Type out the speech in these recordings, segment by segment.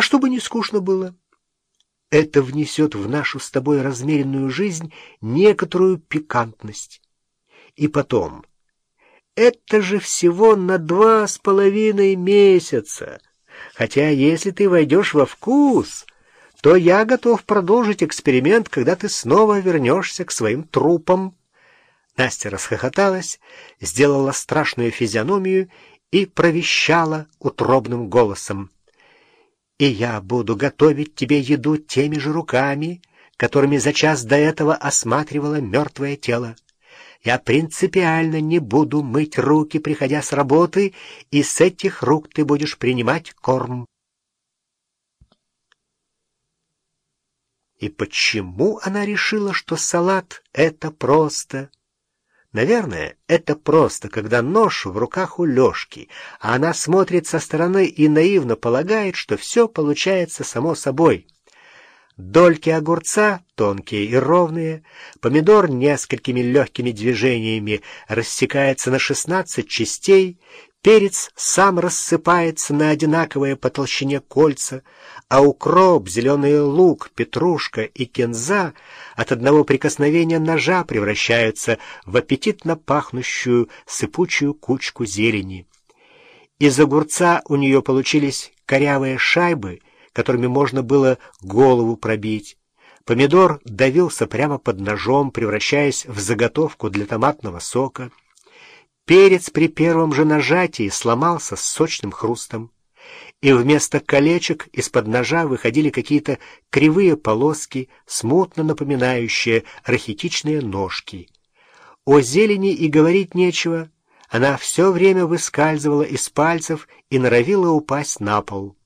а чтобы не скучно было. Это внесет в нашу с тобой размеренную жизнь некоторую пикантность. И потом, это же всего на два с половиной месяца. Хотя если ты войдешь во вкус, то я готов продолжить эксперимент, когда ты снова вернешься к своим трупам. Настя расхохоталась, сделала страшную физиономию и провещала утробным голосом и я буду готовить тебе еду теми же руками, которыми за час до этого осматривала мертвое тело. Я принципиально не буду мыть руки, приходя с работы, и с этих рук ты будешь принимать корм. И почему она решила, что салат — это просто? Наверное, это просто, когда нож в руках у Лёшки, а она смотрит со стороны и наивно полагает, что все получается само собой. Дольки огурца, тонкие и ровные, помидор несколькими легкими движениями рассекается на шестнадцать частей, Перец сам рассыпается на одинаковые по толщине кольца, а укроп, зеленый лук, петрушка и кинза от одного прикосновения ножа превращаются в аппетитно пахнущую сыпучую кучку зелени. Из огурца у нее получились корявые шайбы, которыми можно было голову пробить. Помидор давился прямо под ножом, превращаясь в заготовку для томатного сока. Перец при первом же нажатии сломался с сочным хрустом, и вместо колечек из-под ножа выходили какие-то кривые полоски, смутно напоминающие рахитичные ножки. О зелени и говорить нечего, она все время выскальзывала из пальцев и норовила упасть на пол.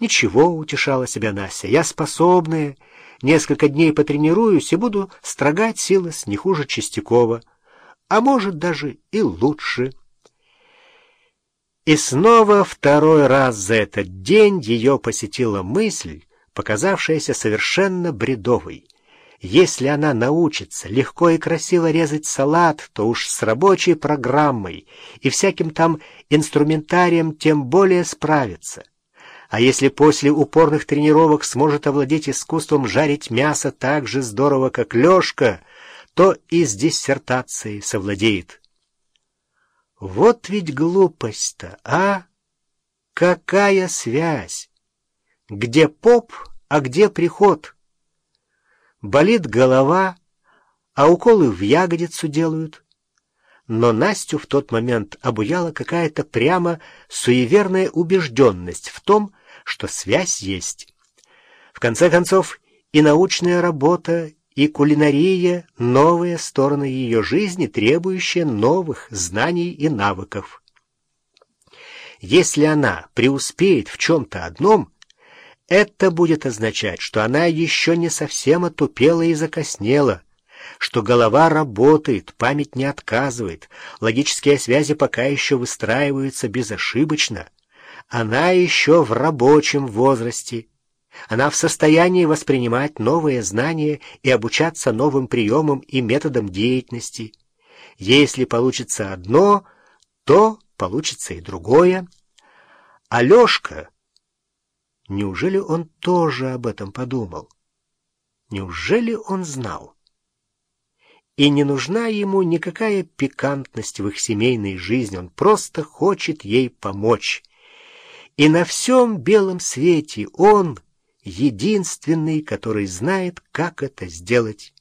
«Ничего», — утешала себя Настя, — «я способная, несколько дней потренируюсь и буду строгать силос не хуже Чистякова» а может даже и лучше. И снова второй раз за этот день ее посетила мысль, показавшаяся совершенно бредовой. Если она научится легко и красиво резать салат, то уж с рабочей программой и всяким там инструментарием тем более справится. А если после упорных тренировок сможет овладеть искусством жарить мясо так же здорово, как Лешка, то и с диссертацией совладеет. Вот ведь глупость-то, а? Какая связь? Где поп, а где приход? Болит голова, а уколы в ягодицу делают. Но Настю в тот момент обуяла какая-то прямо суеверная убежденность в том, что связь есть. В конце концов, и научная работа, и кулинария — новые стороны ее жизни, требующие новых знаний и навыков. Если она преуспеет в чем-то одном, это будет означать, что она еще не совсем отупела и закоснела, что голова работает, память не отказывает, логические связи пока еще выстраиваются безошибочно. Она еще в рабочем возрасте, она в состоянии воспринимать новые знания и обучаться новым приемам и методам деятельности. Если получится одно, то получится и другое. Алешка, неужели он тоже об этом подумал? Неужели он знал? И не нужна ему никакая пикантность в их семейной жизни, он просто хочет ей помочь. И на всем белом свете он единственный, который знает, как это сделать.